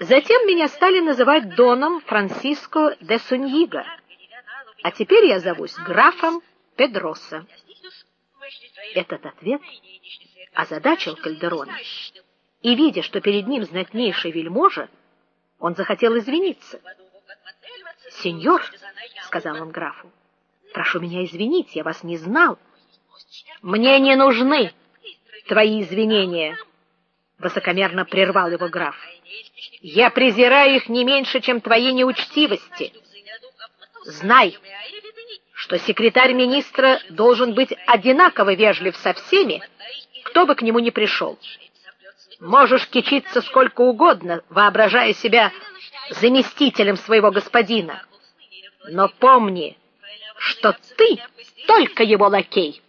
Затем меня стали называть доном Франциско де Суньига, а теперь я зовусь графом Педроса. Этот ответ озадачил Кальдерона, и видя, что перед ним знатнейший вельможа, он захотел извиниться. "Сеньор", сказал он графу. "Прошу меня извинить, я вас не знал. Мне не нужны твои извинения", высокомерно прервал его граф. "Я презираю их не меньше, чем твои неучтивости. Знай, что секретарь министра должен быть одинаково вежлив со всеми, кто бы к нему ни пришел. Можешь кичиться сколько угодно, воображая себя заместителем своего господина. Но помни, что ты только его лакей.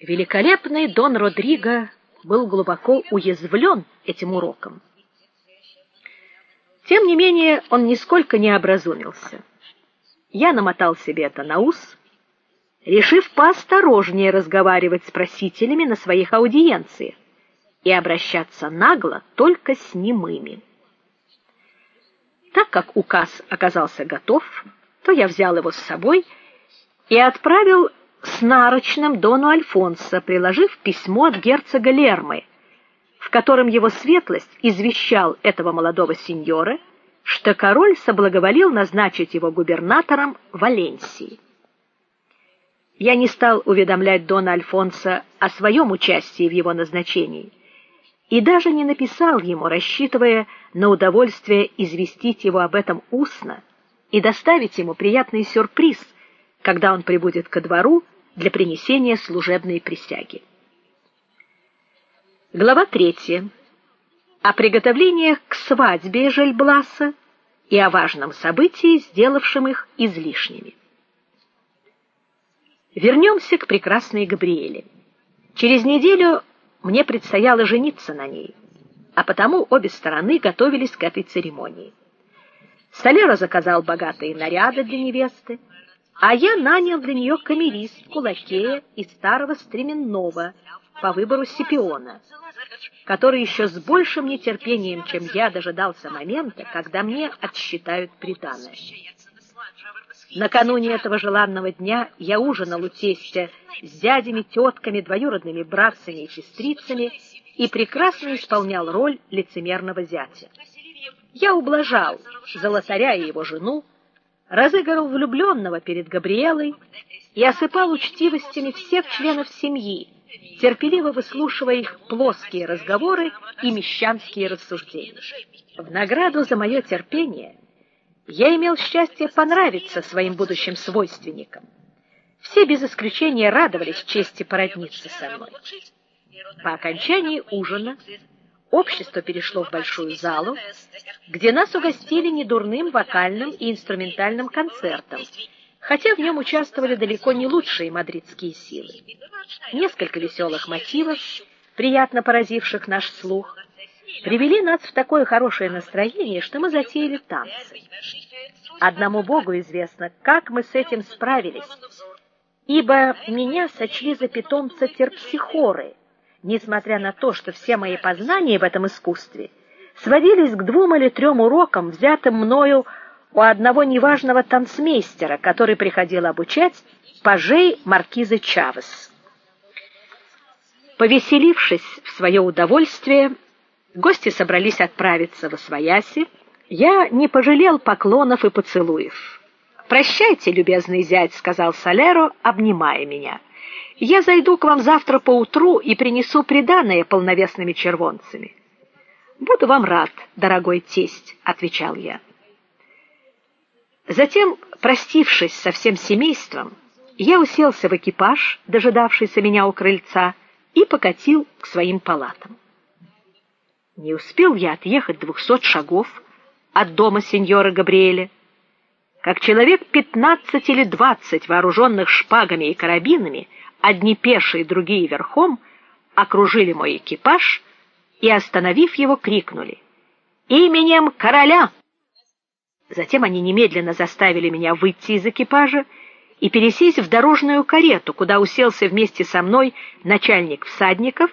Великолепный Дон Родриго был глубоко уязвлен этим уроком. Тем не менее, он нисколько не образумился. Я намотал себе это на ус, решив поосторожнее разговаривать с просителями на своих аудиенциях и обращаться нагло только с немыми. Так как указ оказался готов, то я взял его с собой и отправил с нарочным дону Альфонсо, приложив письмо от герцога Лермы, в котором его светлость извещал этого молодого сеньора, что король соблаговолил назначить его губернатором Валенсии. Я не стал уведомлять дона Альфонсо о своем участии в его назначении и даже не написал ему, рассчитывая на удовольствие известить его об этом устно и доставить ему приятный сюрприз, когда он прибудет ко двору для принесения служебной присяги. Глава третья. О приготовлениях к свадьбе Жельбласа и о важном событии, сделавшем их излишними. Вернемся к прекрасной Габриэле. Через неделю мне предстояло жениться на ней, а потому обе стороны готовились к этой церемонии. Солера заказал богатые наряды для невесты, а я нанял для нее камеристку, лакея и старого стременного по выбору Сипиона, который еще с большим нетерпением, чем я, дожидался момента, когда мне отсчитают приданое. Накануне этого желанного дня я ужинал у тестя с дядями, тетками, двоюродными братцами и сестрицами и прекрасно исполнял роль лицемерного зятя. Я ублажал золотаря и его жену, разыгрывал влюбленного перед Габриэлой и осыпал учтивостями всех членов семьи, терпеливо выслушивая их плоские разговоры и мещанские рассуждения. В награду за мое терпение я имел счастье понравиться своим будущим свойственникам. Все без исключения радовались чести породниться со мной. По окончании ужина общество перешло в большую залу, где нас угостили недурным вокальным и инструментальным концертом, хотя в нем участвовали далеко не лучшие мадридские силы. Несколько веселых мотивов, приятно поразивших наш слух, привели нас в такое хорошее настроение, что мы затеяли танцы. Одному Богу известно, как мы с этим справились, ибо меня сочли за питомца терпсихоры, несмотря на то, что все мои познания в этом искусстве сводились к двум или трем урокам, взятым мною у одного неважного танцмейстера, который приходил обучать пажей маркизы Чавес. Повеселившись в свое удовольствие, Гости собрались отправиться в Освояси. Я не пожалел поклонов и поцелуев. "Прощайте, любезный зять", сказал Салеро, обнимая меня. "Я зайду к вам завтра поутру и принесу приданое полновесными червонцами". "Буду вам рад, дорогой тесть", отвечал я. Затем, простившись со всем семейством, я уселся в экипаж, дожидавшийся меня у крыльца, и покатил к своим палатам. Не успел я отъехать двухсот шагов от дома сеньора Габриэля, как человек пятнадцать или двадцать вооруженных шпагами и карабинами, одни пешие, другие верхом, окружили мой экипаж и, остановив его, крикнули: "Именем короля!" Затем они немедленно заставили меня выйти из экипажа и пересесть в дорожную карету, куда уселся вместе со мной начальник всадников